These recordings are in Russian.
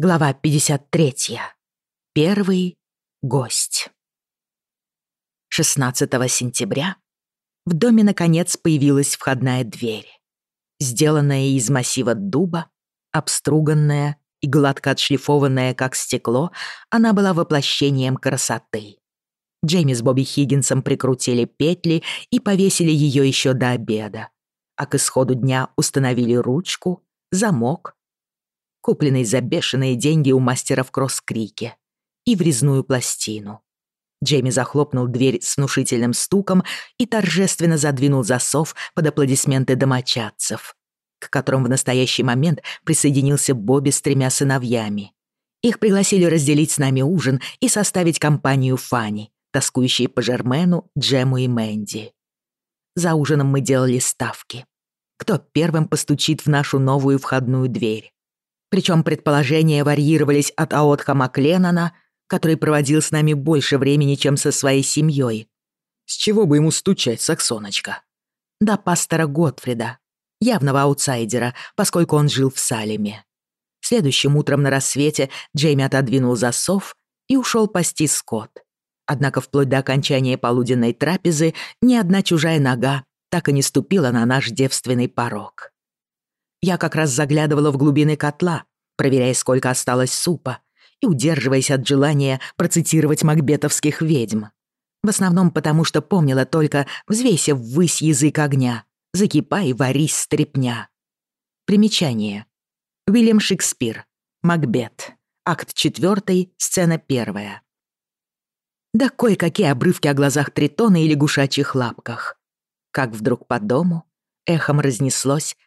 Глава 53. Первый гость. 16 сентября в доме наконец появилась входная дверь, сделанная из массива дуба, обструганная и гладко отшлифованная, как стекло, она была воплощением красоты. Джейми с Бобби Хиггинсом прикрутили петли и повесили ее еще до обеда, а к исходу дня установили ручку, замок — купленной за бешеные деньги у мастера в кросс-крике, и врезную пластину. Джейми захлопнул дверь с внушительным стуком и торжественно задвинул засов под аплодисменты домочадцев, к которым в настоящий момент присоединился Бобби с тремя сыновьями. Их пригласили разделить с нами ужин и составить компанию Фани, тоскующей по Жермену, Джему и Мэнди. За ужином мы делали ставки. Кто первым постучит в нашу новую входную дверь? Причем предположения варьировались от Аотха Макленнона, который проводил с нами больше времени, чем со своей семьей. С чего бы ему стучать, Саксоночка? До пастора Готфрида, явного аутсайдера, поскольку он жил в Салеме. Следующим утром на рассвете Джейми отодвинул засов и ушел пасти скот. Однако вплоть до окончания полуденной трапезы ни одна чужая нога так и не ступила на наш девственный порог. Я как раз заглядывала в глубины котла, проверяя, сколько осталось супа, и удерживаясь от желания процитировать макбетовских ведьм. В основном потому, что помнила только «взвейся ввысь язык огня, закипай, варись стрепня». Примечание. Уильям Шекспир. Макбет. Акт 4, сцена 1. Да кое-какие обрывки о глазах Тритона и лягушачьих лапках. Как вдруг по дому эхом разнеслось размеренное бам, бам, бам. у, Ори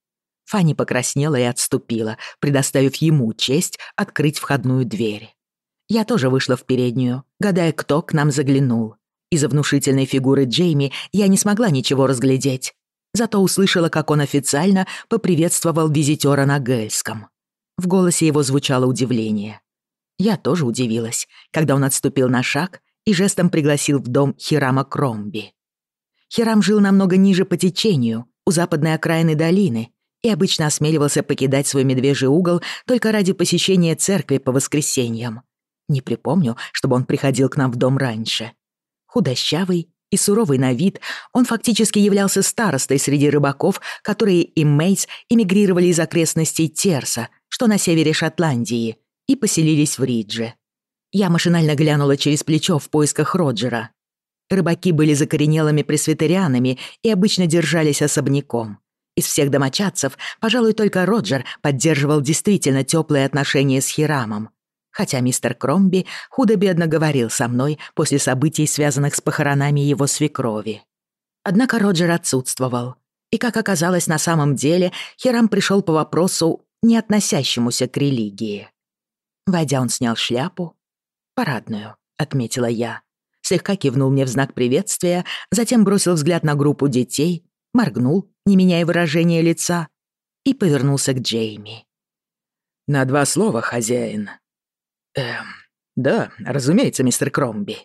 Фанни покраснела и отступила, предоставив ему честь открыть входную дверь. Я тоже вышла в переднюю, гадая, кто к нам заглянул. Из-за внушительной фигуры Джейми я не смогла ничего разглядеть, зато услышала, как он официально поприветствовал визитёра на гельском. В голосе его звучало удивление. Я тоже удивилась, когда он отступил на шаг и жестом пригласил в дом Хирама Кромби. Хирам жил намного ниже по течению, у западной окраины долины, и обычно осмеливался покидать свой медвежий угол только ради посещения церкви по воскресеньям. Не припомню, чтобы он приходил к нам в дом раньше. Худощавый и суровый на вид, он фактически являлся старостой среди рыбаков, которые и Мейс эмигрировали из окрестностей Терса, что на севере Шотландии, и поселились в Ридже. Я машинально глянула через плечо в поисках Роджера. Рыбаки были закоренелыми пресвитерианами и обычно держались особняком. Из всех домочадцев, пожалуй, только Роджер поддерживал действительно теплые отношения с Хирамом. Хотя мистер Кромби худо-бедно говорил со мной после событий, связанных с похоронами его свекрови. Однако Роджер отсутствовал. И, как оказалось на самом деле, Хирам пришел по вопросу, не относящемуся к религии. Войдя, он снял шляпу. «Парадную», — отметила я. Слегка кивнул мне в знак приветствия, затем бросил взгляд на группу детей, моргнул, не меняя выражения лица, и повернулся к Джейми. «На два слова, хозяин». «Эм, да, разумеется, мистер Кромби».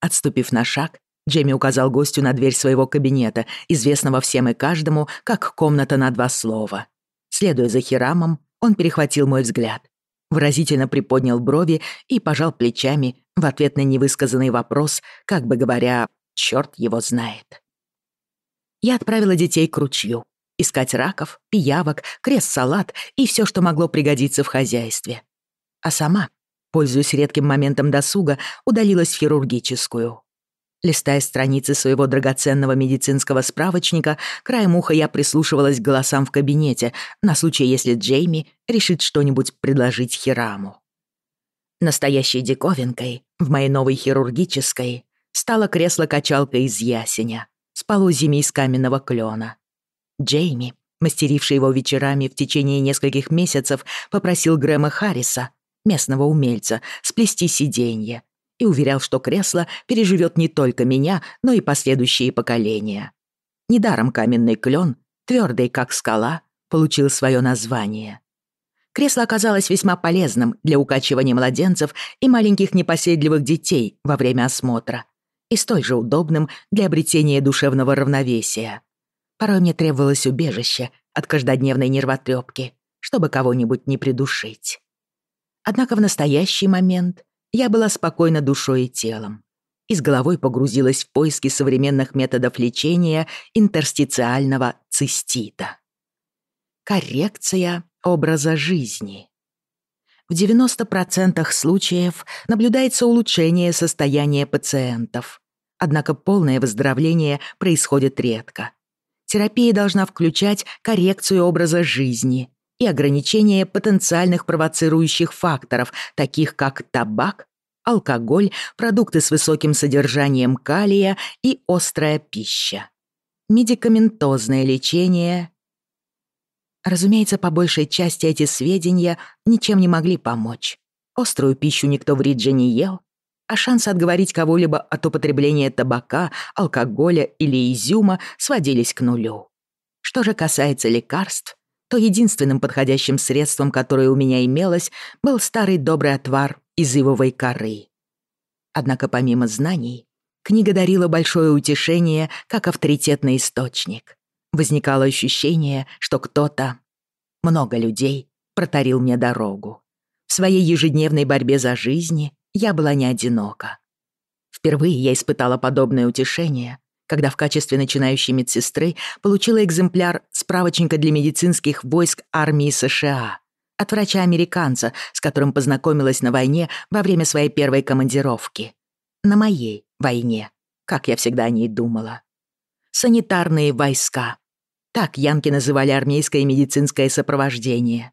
Отступив на шаг, Джейми указал гостю на дверь своего кабинета, известного всем и каждому, как комната на два слова. Следуя за Хирамом, он перехватил мой взгляд, выразительно приподнял брови и пожал плечами в ответ на невысказанный вопрос, как бы говоря, «чёрт его знает» я отправила детей к ручью. Искать раков, пиявок, крест-салат и все, что могло пригодиться в хозяйстве. А сама, пользуясь редким моментом досуга, удалилась в хирургическую. Листая страницы своего драгоценного медицинского справочника, краем уха я прислушивалась к голосам в кабинете на случай, если Джейми решит что-нибудь предложить Хираму. Настоящей диковинкой в моей новой хирургической стало кресло-качалка из ясеня с полозьями из каменного клёна. Джейми, мастеривший его вечерами в течение нескольких месяцев, попросил Грэма Харриса, местного умельца, сплести сиденье и уверял, что кресло переживет не только меня, но и последующие поколения. Недаром каменный клен, твердый как скала, получил свое название. Кресло оказалось весьма полезным для укачивания младенцев и маленьких непоседливых детей во время осмотра — и столь же удобным для обретения душевного равновесия. Порой мне требовалось убежище от каждодневной нервотрепки, чтобы кого-нибудь не придушить. Однако в настоящий момент я была спокойна душой и телом и с головой погрузилась в поиски современных методов лечения интерстициального цистита. Коррекция образа жизни. В 90% случаев наблюдается улучшение состояния пациентов. Однако полное выздоровление происходит редко. Терапия должна включать коррекцию образа жизни и ограничение потенциальных провоцирующих факторов, таких как табак, алкоголь, продукты с высоким содержанием калия и острая пища. Медикаментозное лечение Разумеется, по большей части эти сведения ничем не могли помочь. Острую пищу никто в Ридже не ел, а шанс отговорить кого-либо от употребления табака, алкоголя или изюма сводились к нулю. Что же касается лекарств, то единственным подходящим средством, которое у меня имелось, был старый добрый отвар из ивовой коры. Однако помимо знаний, книга дарила большое утешение как авторитетный источник. Возникало ощущение, что кто-то, много людей, протарил мне дорогу. В своей ежедневной борьбе за жизнь я была не одинока. Впервые я испытала подобное утешение, когда в качестве начинающей медсестры получила экземпляр справочника для медицинских войск армии США от врача-американца, с которым познакомилась на войне во время своей первой командировки. На моей войне, как я всегда о ней думала. Санитарные войска. Так янки называли армейское медицинское сопровождение.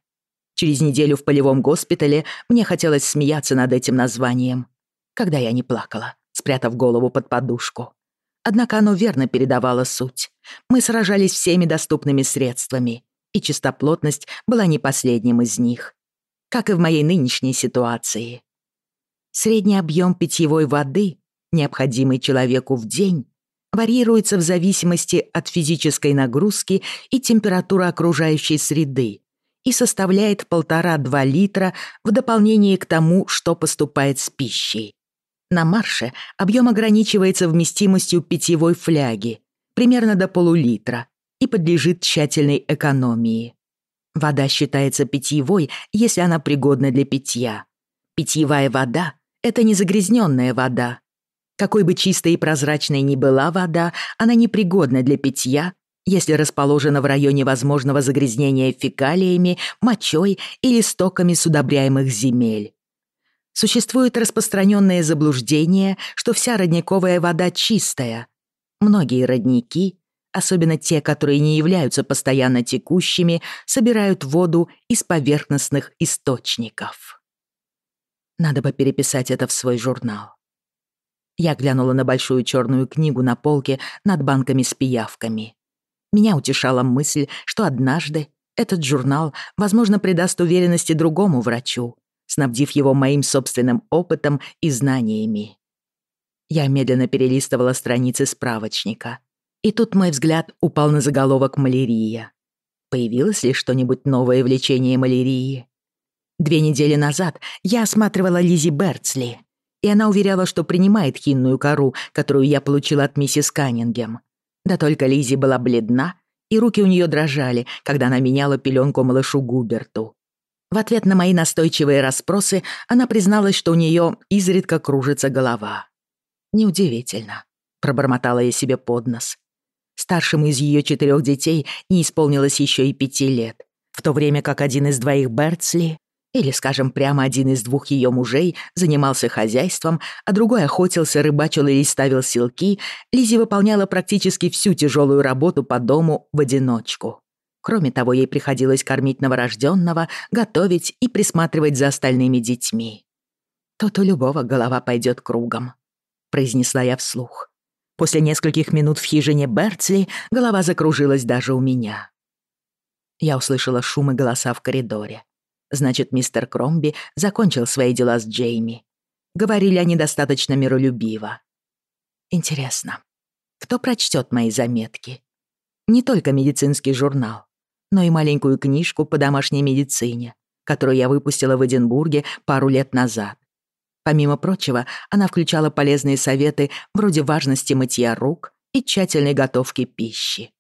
Через неделю в полевом госпитале мне хотелось смеяться над этим названием. Когда я не плакала, спрятав голову под подушку. Однако оно верно передавало суть. Мы сражались всеми доступными средствами, и чистоплотность была не последним из них. Как и в моей нынешней ситуации. Средний объем питьевой воды, необходимый человеку в день, Варьируется в зависимости от физической нагрузки и температуры окружающей среды и составляет 1,5-2 литра в дополнение к тому, что поступает с пищей. На марше объем ограничивается вместимостью питьевой фляги, примерно до полулитра, и подлежит тщательной экономии. Вода считается питьевой, если она пригодна для питья. Питьевая вода – это незагрязненная вода, какой бы чистой и прозрачной ни была вода, она непригодна для питья, если расположена в районе возможного загрязнения фекалиями, мочой или стоками с удобряемых земель. Существует распространенное заблуждение, что вся родниковая вода чистая. Многие родники, особенно те, которые не являются постоянно текущими, собирают воду из поверхностных источников. Надо бы переписать это в свой журнал. Я глянула на большую черную книгу на полке над банками с пиявками. Меня утешала мысль, что однажды этот журнал, возможно, придаст уверенности другому врачу, снабдив его моим собственным опытом и знаниями. Я медленно перелистывала страницы справочника. И тут мой взгляд упал на заголовок «Малярия». Появилось ли что-нибудь новое в лечении малярии? Две недели назад я осматривала Лизи Берцли, и она уверяла, что принимает хинную кору, которую я получил от миссис Каннингем. Да только Лизи была бледна, и руки у нее дрожали, когда она меняла пеленку малышу Губерту. В ответ на мои настойчивые расспросы она призналась, что у нее изредка кружится голова. «Неудивительно», — пробормотала я себе под нос. Старшему из ее четырех детей не исполнилось еще и пяти лет, в то время как один из двоих Бертсли или, скажем, прямо один из двух ее мужей занимался хозяйством, а другой охотился, рыбачил или ставил силки, Лизи выполняла практически всю тяжелую работу по дому в одиночку. Кроме того, ей приходилось кормить новорожденного, готовить и присматривать за остальными детьми. «То-то любого голова пойдет кругом», — произнесла я вслух. После нескольких минут в хижине Берцли голова закружилась даже у меня. Я услышала шум и голоса в коридоре значит, мистер Кромби закончил свои дела с Джейми. Говорили они достаточно миролюбиво. Интересно, кто прочтет мои заметки? Не только медицинский журнал, но и маленькую книжку по домашней медицине, которую я выпустила в Эдинбурге пару лет назад. Помимо прочего, она включала полезные советы вроде важности мытья рук и тщательной готовки пищи.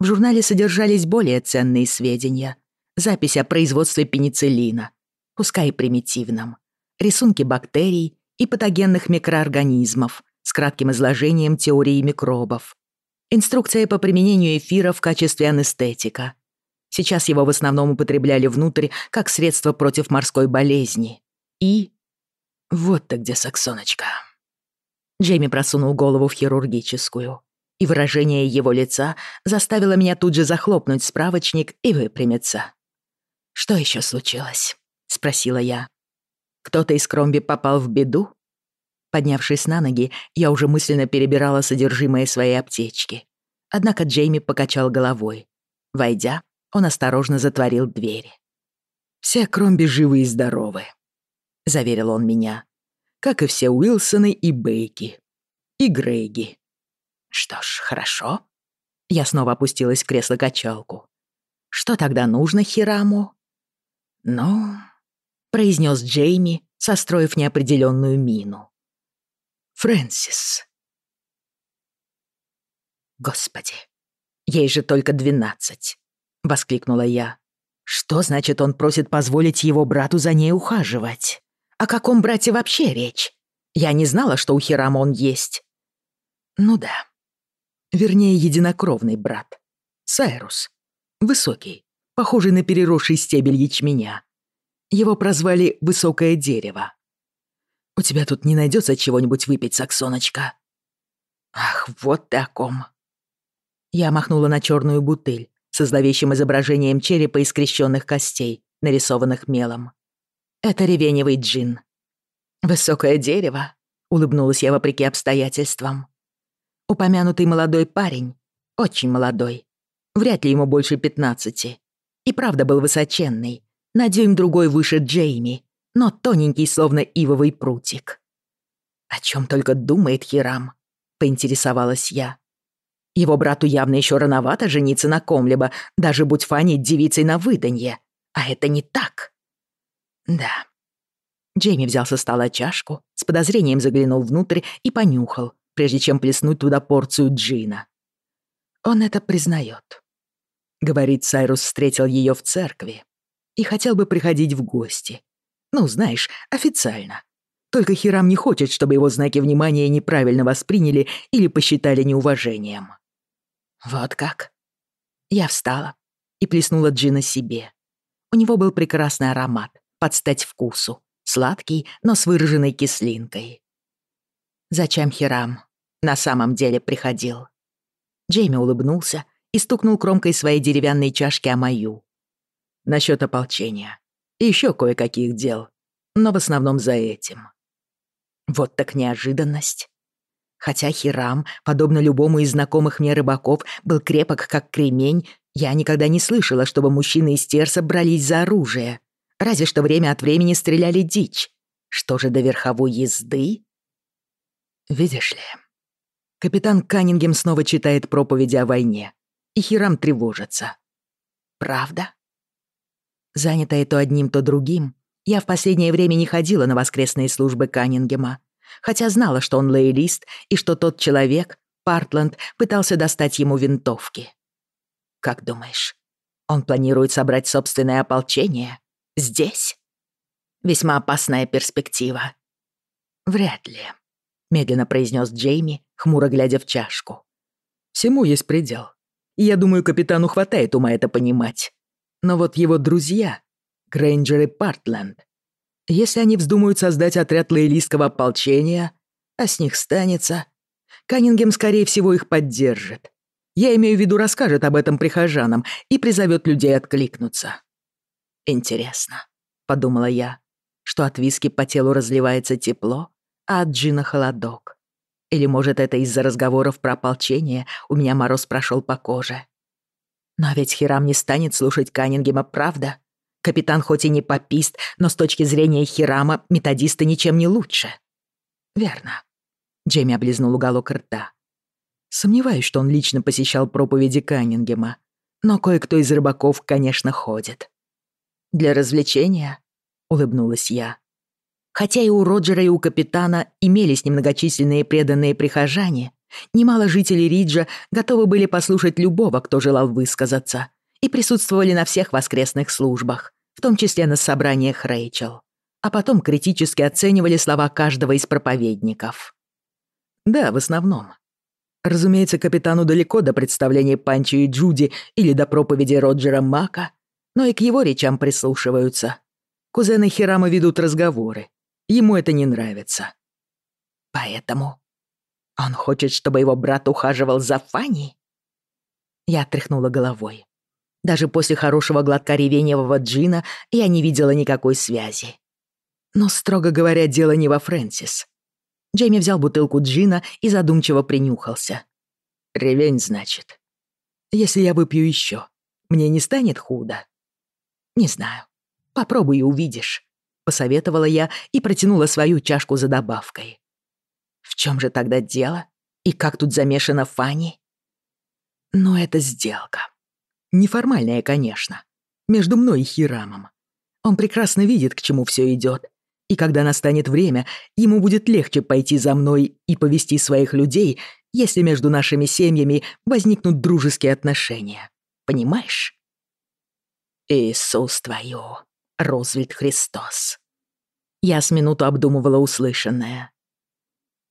В журнале содержались более ценные сведения — запись о производстве пенициллина, пускай и примитивном, рисунки бактерий и патогенных микроорганизмов с кратким изложением теории микробов, инструкция по применению эфира в качестве анестетика. Сейчас его в основном употребляли внутрь как средство против морской болезни. И... Вот ты где, Саксоночка. Джейми просунул голову в хирургическую, и выражение его лица заставило меня тут же захлопнуть справочник и выпрямиться. «Что еще случилось?» — спросила я. «Кто-то из Кромби попал в беду?» Поднявшись на ноги, я уже мысленно перебирала содержимое своей аптечки. Однако Джейми покачал головой. Войдя, он осторожно затворил дверь. «Все Кромби живы и здоровы», — заверил он меня. «Как и все Уилсоны и Бейки. И Грейги». «Что ж, хорошо». Я снова опустилась в кресло-качалку. «Что тогда нужно Хираму?» «Ну...» — произнес Джейми, состроив неопределенную мину. «Фрэнсис». «Господи, ей же только двенадцать», — воскликнула я. «Что значит, он просит позволить его брату за ней ухаживать? О каком брате вообще речь? Я не знала, что у Хирама он есть». «Ну да. Вернее, единокровный брат. Сайрус. похожий на переросший стебель ячменя. Его прозвали «высокое дерево». «У тебя тут не найдется чего-нибудь выпить, Саксоночка?» «Ах, вот таком!» Я махнула на черную бутыль со зловещим изображением черепа и скрещенных костей, нарисованных мелом. «Это ревеневый джин». «Высокое дерево», — улыбнулась я вопреки обстоятельствам. Упомянутый молодой парень, очень молодой, вряд ли ему больше пятнадцати, и правда был высоченный, на дюйм-другой выше Джейми, но тоненький, словно ивовый прутик. «О чем только думает Хирам?» — поинтересовалась я. Его брату явно еще рановато жениться на ком-либо, даже будь Фанни девицей на выданье. А это не так. Да. Джейми взял со стола чашку, с подозрением заглянул внутрь и понюхал, прежде чем плеснуть туда порцию джина. Он это признает говорит Сайрус встретил ее в церкви. И хотел бы приходить в гости. Ну, знаешь, официально. Только Хирам не хочет, чтобы его знаки внимания неправильно восприняли или посчитали неуважением. Вот как. Я встала и плеснула Джина себе. У него был прекрасный аромат, под стать вкусу. Сладкий, но с выраженной кислинкой. Зачем Хирам на самом деле приходил? Джейми улыбнулся, и стукнул кромкой своей деревянной чашки о мою. Насчёт ополчения. И ещё кое-каких дел. Но в основном за этим. Вот так неожиданность. Хотя Хирам, подобно любому из знакомых мне рыбаков, был крепок как кремень, я никогда не слышала, чтобы мужчины из Терса брались за оружие. Разве что время от времени стреляли дичь. Что же до верховой езды? Видишь ли, капитан Каннингем снова читает проповеди о войне, и Хирам тревожится. Правда? Занятая то одним, то другим, я в последнее время не ходила на воскресные службы Каннингема, хотя знала, что он лоялист и что тот человек, Партланд, пытался достать ему винтовки. Как думаешь, он планирует собрать собственное ополчение? Здесь? Весьма опасная перспектива. Вряд ли, медленно произнес Джейми, хмуро глядя в чашку. Всему есть предел. И Я думаю, капитану хватает ума это понимать. Но вот его друзья, Грейнджеры Партленд, если они вздумают создать отряд лейлийского ополчения, а с них станется, Каннингем, скорее всего, их поддержит. Я имею в виду, расскажет об этом прихожанам и призовет людей откликнуться. «Интересно», — подумала я, — что от виски по телу разливается тепло, а от джина холодок. Или, может, это из-за разговоров про ополчение у меня мороз прошел по коже. Но ведь Хирам не станет слушать Каннингема, правда? Капитан хоть и не попист, но с точки зрения Хирама методисты ничем не лучше. Верно. Джейми облизнул уголок рта. Сомневаюсь, что он лично посещал проповеди Каннингема, но кое-кто из рыбаков, конечно, ходит. «Для развлечения?» — улыбнулась я. Хотя и у Роджера, и у капитана имелись немногочисленные преданные прихожане, немало жителей Риджа готовы были послушать любого, кто желал высказаться, и присутствовали на всех воскресных службах, в том числе на собраниях Рэйчел, а потом критически оценивали слова каждого из проповедников. Да, в основном. Разумеется, капитану далеко до представления Панчи и Джуди или до проповеди Роджера Мака, но и к его речам прислушиваются. Кузены Хирама ведут разговоры. ему это не нравится. Поэтому он хочет, чтобы его брат ухаживал за Фанни? Я отряхнула головой. Даже после хорошего глотка ревеневого джина я не видела никакой связи. Но, строго говоря, дело не во Фрэнсис. Джейми взял бутылку джина и задумчиво принюхался. «Ревень, значит. Если я выпью еще, мне не станет худо?» «Не знаю. Попробуй и увидишь» посоветовала я и протянула свою чашку за добавкой. В чем же тогда дело? И как тут замешана Фанни? Но «Ну, это сделка. Неформальная, конечно. Между мной и Хирамом. Он прекрасно видит, к чему все идет. И когда настанет время, ему будет легче пойти за мной и повести своих людей, если между нашими семьями возникнут дружеские отношения. Понимаешь? Иисус твою. Розвельд Христос. Я с минуту обдумывала услышанное.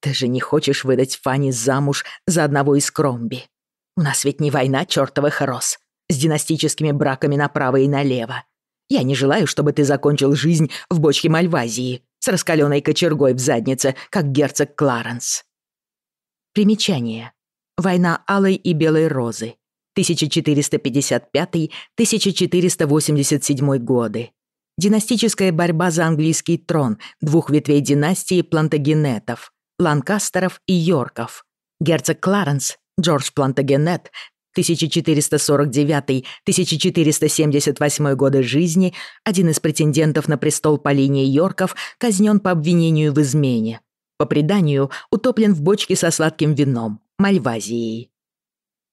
Ты же не хочешь выдать Фанни замуж за одного из Кромби? У нас ведь не война чертовых роз с династическими браками направо и налево. Я не желаю, чтобы ты закончил жизнь в бочке Мальвазии с раскаленной кочергой в заднице, как герцог Кларенс. Примечание. Война Алой и Белой Розы. 1455-1487 годы. Династическая борьба за английский трон двух ветвей династии Плантагенетов, Ланкастеров и Йорков. Герцог Кларенс, Джордж Плантагенет, 1479-1478 годы жизни, один из претендентов на престол по линии Йорков, казнен по обвинению в измене. По преданию, утоплен в бочке со сладким вином, Мальвазией.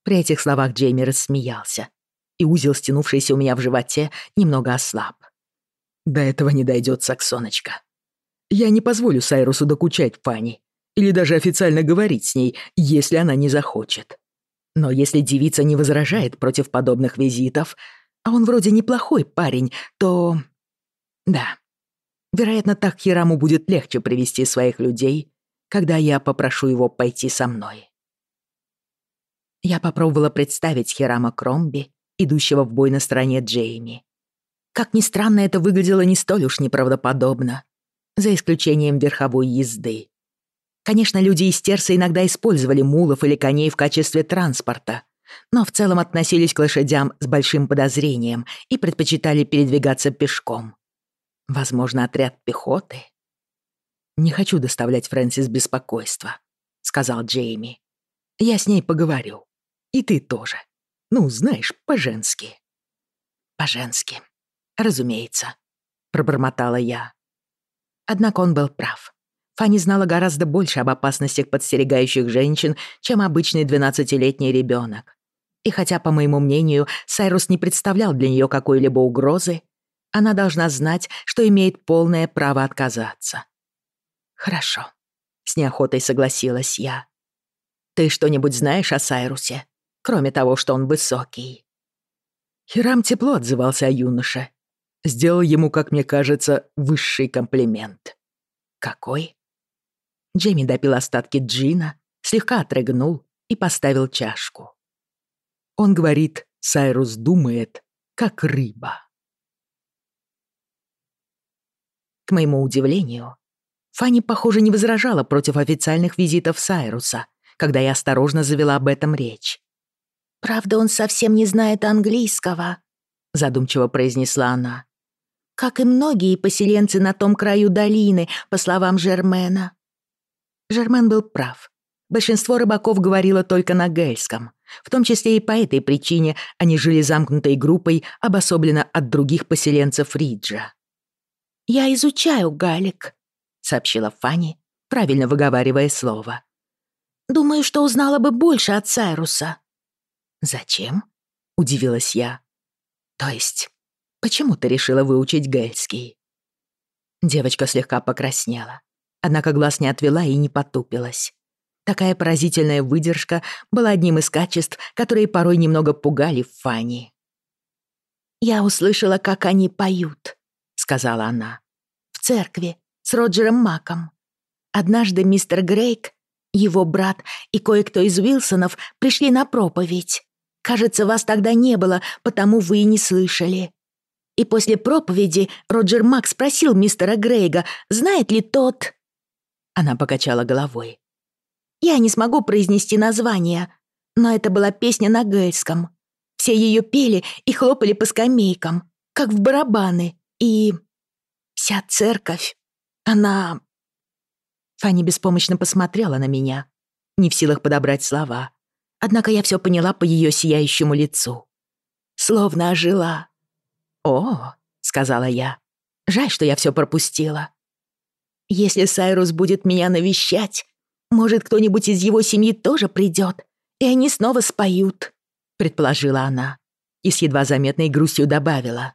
При этих словах Джейми рассмеялся, и узел, стянувшийся у меня в животе, немного ослаб. До этого не дойдет Саксоночка. Я не позволю Сайрусу докучать Фанни или даже официально говорить с ней, если она не захочет. Но если девица не возражает против подобных визитов, а он вроде неплохой парень, то... Да. Вероятно, так Хираму будет легче привести своих людей, когда я попрошу его пойти со мной. Я попробовала представить Хирама Кромби, идущего в бой на стороне Джейми, как ни странно, это выглядело не столь уж неправдоподобно. За исключением верховой езды. Конечно, люди из Терса иногда использовали мулов или коней в качестве транспорта, но в целом относились к лошадям с большим подозрением и предпочитали передвигаться пешком. Возможно, отряд пехоты? «Не хочу доставлять Фрэнсис беспокойство», — сказал Джейми. «Я с ней поговорю. И ты тоже. Ну, знаешь, по-женски». «По-женски», разумеется», — пробормотала я. Однако он был прав. Фанни знала гораздо больше об опасностях подстерегающих женщин, чем обычный 12-летний ребёнок. И хотя, по моему мнению, Сайрус не представлял для неё какой-либо угрозы, она должна знать, что имеет полное право отказаться. «Хорошо», — с неохотой согласилась я. «Ты что-нибудь знаешь о Сайрусе, кроме того, что он высокий?» Хирам тепло отзывался о юноше, сделал ему, как мне кажется, высший комплимент. Какой? Джейми допил остатки джина, слегка отрыгнул и поставил чашку. Он говорит, Сайрус думает, как рыба. К моему удивлению, Фанни, похоже, не возражала против официальных визитов Сайруса, когда я осторожно завела об этом речь. «Правда, он совсем не знает английского», — задумчиво произнесла она. «Как и многие поселенцы на том краю долины, по словам Жермена. Жермен был прав. Большинство рыбаков говорило только на гельском, В том числе и по этой причине они жили замкнутой группой, обособленно от других поселенцев Риджа. «Я изучаю Галик», — сообщила Фанни, правильно выговаривая слово. «Думаю, что узнала бы больше от Сайруса». «Зачем?» — удивилась я. «То есть, Почему ты решила выучить гельский?» Девочка слегка покраснела, однако глаз не отвела и не потупилась. Такая поразительная выдержка была одним из качеств, которые порой немного пугали Фанни. «Я услышала, как они поют», — сказала она. «В церкви, с Роджером Маком. Однажды мистер Грейк, его брат и кое-кто из Уилсонов пришли на проповедь. Кажется, вас тогда не было, потому вы и не слышали и после проповеди Роджер Мак спросил мистера Грейга, знает ли тот... Она покачала головой. Я не смогу произнести название, но это была песня на гельском. Все ее пели и хлопали по скамейкам, как в барабаны, и... Вся церковь, она... Фанни беспомощно посмотрела на меня, не в силах подобрать слова. Однако я все поняла по ее сияющему лицу. Словно ожила. «О!» — сказала я. «Жаль, что я все пропустила». «Если Сайрус будет меня навещать, может, кто-нибудь из его семьи тоже придет, и они снова споют», — предположила она и с едва заметной грустью добавила.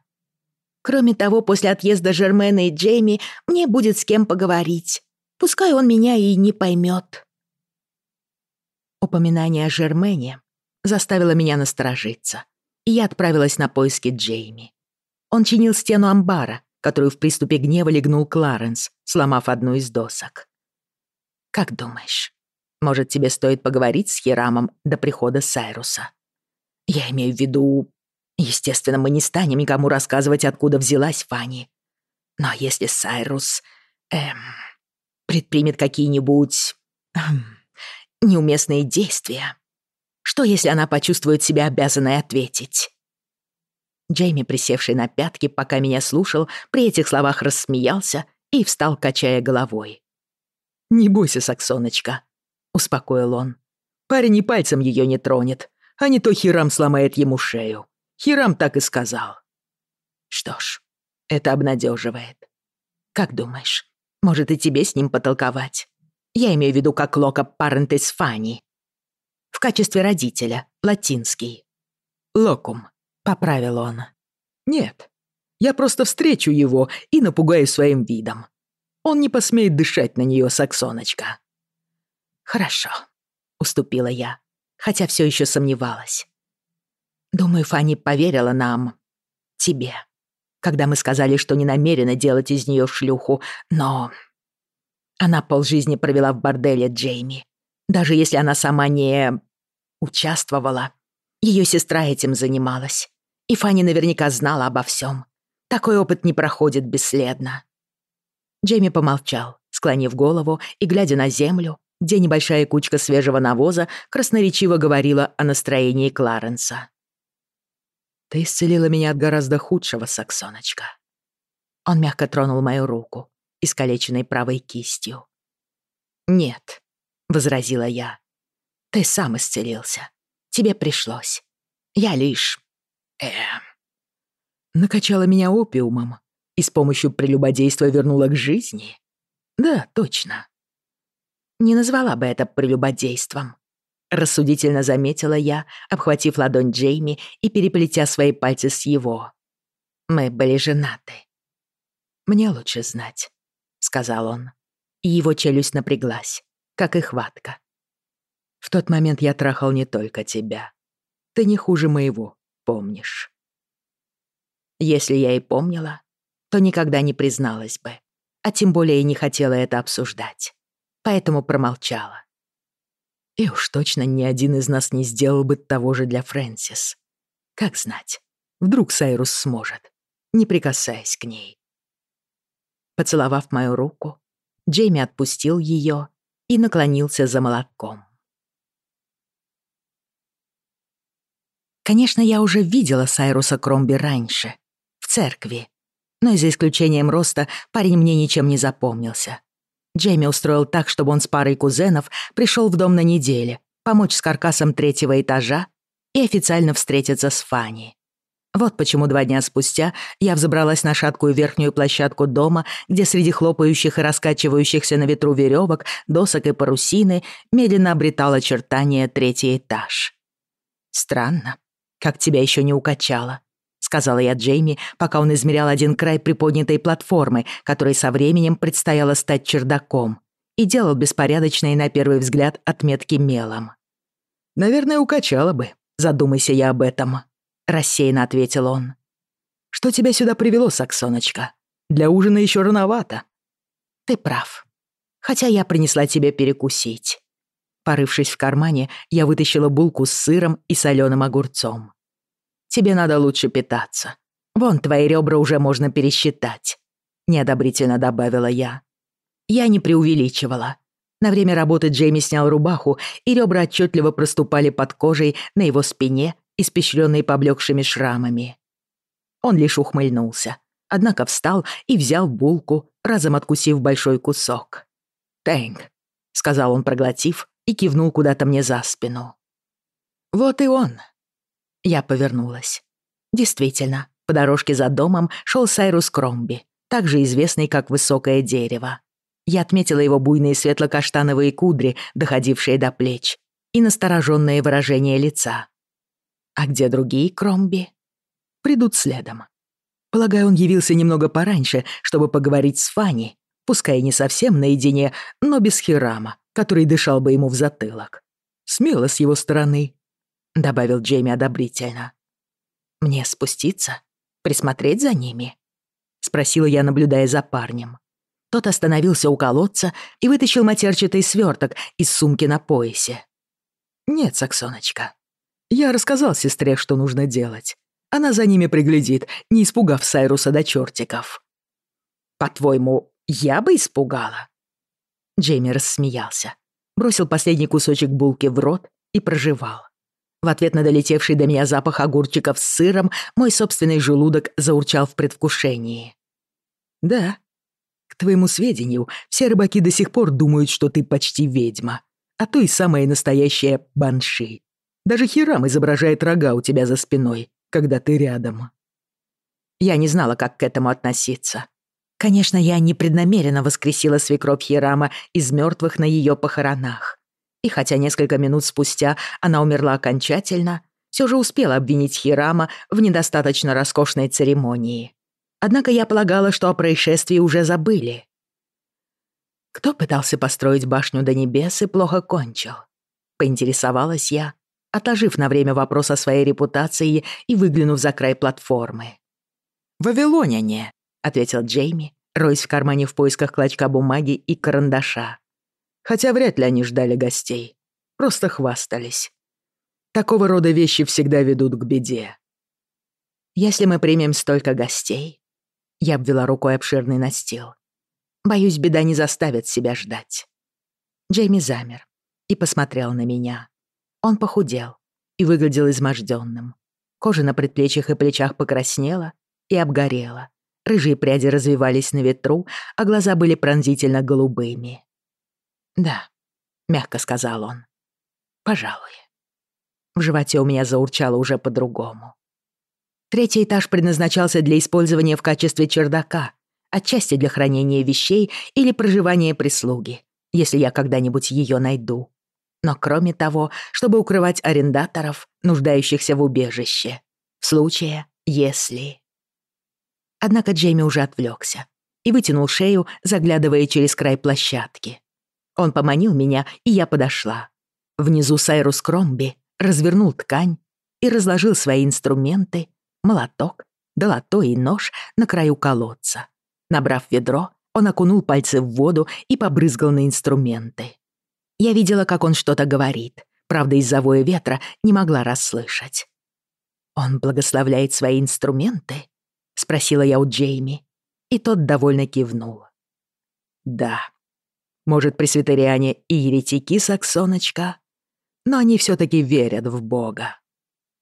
«Кроме того, после отъезда Жермена и Джейми мне будет с кем поговорить. Пускай он меня и не поймет». Упоминание о Жермене заставило меня насторожиться, и я отправилась на поиски Джейми. Он чинил стену амбара, которую в приступе гнева легнул Кларенс, сломав одну из досок. «Как думаешь, может, тебе стоит поговорить с Херамом до прихода Сайруса? Я имею в виду... Естественно, мы не станем никому рассказывать, откуда взялась Фанни. Но если Сайрус... Эм, предпримет какие-нибудь... Эм, неуместные действия... Что, если она почувствует себя обязанной ответить?» Джейми, присевший на пятки, пока меня слушал, при этих словах рассмеялся и встал, качая головой. «Не бойся, Саксоночка», — успокоил он. «Парень и пальцем ее не тронет, а не то Хирам сломает ему шею. Хирам так и сказал». «Что ж, это обнадеживает. Как думаешь, может и тебе с ним потолковать? Я имею в виду как лока парентес фани. В качестве родителя, латинский. поправил он. «Нет, я просто встречу его и напугаю своим видом. Он не посмеет дышать на нее, Саксоночка». «Хорошо», — уступила я, хотя все еще сомневалась. «Думаю, Фанни поверила нам. Тебе. Когда мы сказали, что не намерены делать из нее шлюху, но...» Она полжизни провела в борделе Джейми. Даже если она сама не... участвовала, ее сестра этим занималась. И Фанни наверняка знала обо всем. Такой опыт не проходит бесследно. Джейми помолчал, склонив голову и глядя на землю, где небольшая кучка свежего навоза красноречиво говорила о настроении Кларенса. «Ты исцелила меня от гораздо худшего, Саксоночка». Он мягко тронул мою руку, искалеченной правой кистью. «Нет», — возразила я, — «ты сам исцелился. Тебе пришлось. Я лишь... Эм...» Накачала меня опиумом, и с помощью прелюбодейства вернула к жизни? Да, точно. Не назвала бы это прелюбодейством. Рассудительно заметила я, обхватив ладонь Джейми и переплетя свои пальцы с его. Мы были женаты. «Мне лучше знать», — сказал он. И его челюсть напряглась, как и хватка. «В тот момент я трахал не только тебя. Ты не хуже моего, помнишь. Если я и помнила, то никогда не призналась бы, а тем более и не хотела это обсуждать, поэтому промолчала. И уж точно ни один из нас не сделал бы того же для Фрэнсис. Как знать, вдруг Сайрус сможет, не прикасаясь к ней. Поцеловав мою руку, Джейми отпустил ее и наклонился за молотком. Конечно, я уже видела Сайруса Кромби раньше. В церкви. Но из-за исключением роста парень мне ничем не запомнился. Джейми устроил так, чтобы он с парой кузенов пришел в дом на неделе, помочь с каркасом третьего этажа и официально встретиться с Фанни. Вот почему два дня спустя я взобралась на шаткую верхнюю площадку дома, где среди хлопающих и раскачивающихся на ветру верёвок досок и парусины медленно обретал очертания третий этаж. Странно как тебя еще не укачало», — сказала я Джейми, пока он измерял один край приподнятой платформы, которой со временем предстояло стать чердаком, и делал беспорядочные на первый взгляд отметки мелом. «Наверное, укачало бы, задумайся я об этом», — рассеянно ответил он. «Что тебя сюда привело, Саксоночка? Для ужина еще рановато». «Ты прав. Хотя я принесла тебе перекусить». Порывшись в кармане, я вытащила булку с сыром и соленым огурцом. Тебе надо лучше питаться. Вон твои ребра уже можно пересчитать», — неодобрительно добавила я. Я не преувеличивала. На время работы Джейми снял рубаху, и ребра отчетливо проступали под кожей на его спине, испещренной поблекшими шрамами. Он лишь ухмыльнулся, однако встал и взял булку, разом откусив большой кусок. «Тэнк», — сказал он, проглотив, и кивнул куда-то мне за спину. «Вот и он», Я повернулась. Действительно, по дорожке за домом шел Сайрус Кромби, также известный как Высокое дерево. Я отметила его буйные светло-каштановые кудри, доходившие до плеч, и настороженное выражение лица. А где другие Кромби? Придут следом. Полагаю, он явился немного пораньше, чтобы поговорить с Фанни, пускай не совсем наедине, но без Хирама, который дышал бы ему в затылок. Смело с его стороны, — добавил Джейми одобрительно. «Мне спуститься? Присмотреть за ними?» — спросила я, наблюдая за парнем. Тот остановился у колодца и вытащил матерчатый сверток из сумки на поясе. «Нет, Саксоночка. Я рассказал сестре, что нужно делать. Она за ними приглядит, не испугав Сайруса до чертиков». «По-твоему, я бы испугала?» Джейми рассмеялся, бросил последний кусочек булки в рот и прожевал. В ответ на долетевший до меня запах огурчиков с сыром мой собственный желудок заурчал в предвкушении. «Да, к твоему сведению, все рыбаки до сих пор думают, что ты почти ведьма, а то и самая настоящая банши. Даже Хирам изображает рога у тебя за спиной, когда ты рядом. Я не знала, как к этому относиться. Конечно, я непреднамеренно воскресила свекровь Хирама из мертвых на ее похоронах. И хотя несколько минут спустя она умерла окончательно, все же успела обвинить Хирама в недостаточно роскошной церемонии. Однако я полагала, что о происшествии уже забыли. Кто пытался построить башню до небес и плохо кончил? Поинтересовалась я, отложив на время вопрос о своей репутации и выглянув за край платформы. «Вавилоняне», — ответил Джейми, роясь в кармане в поисках клочка бумаги и карандаша. хотя вряд ли они ждали гостей. Просто хвастались. Такого рода вещи всегда ведут к беде. «Если мы примем столько гостей...» Я обвела рукой обширный настил. «Боюсь, беда не заставит себя ждать». Джейми замер и посмотрел на меня. Он похудел и выглядел измождённым. Кожа на предплечьях и плечах покраснела и обгорела. Рыжие пряди развивались на ветру, а глаза были пронзительно голубыми. «Да», — мягко сказал он, — «пожалуй». В животе у меня заурчало уже по-другому. Третий этаж предназначался для использования в качестве чердака, отчасти для хранения вещей или проживания прислуги, если я когда-нибудь ее найду. Но кроме того, чтобы укрывать арендаторов, нуждающихся в убежище. В случае, если... Однако Джейми уже отвлекся и вытянул шею, заглядывая через край площадки. Он поманил меня, и я подошла. Внизу Сайрус Кромби развернул ткань и разложил свои инструменты, молоток, долото и нож на краю колодца. Набрав ведро, он окунул пальцы в воду и побрызгал на инструменты. Я видела, как он что-то говорит, правда, из-за воя ветра не могла расслышать. «Он благословляет свои инструменты?» — спросила я у Джейми, и тот довольно кивнул. «Да», может, пресвитериане и еретики Саксоночка? Но они все-таки верят в Бога.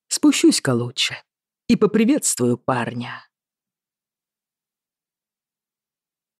Спущусь-ка лучше и поприветствую парня.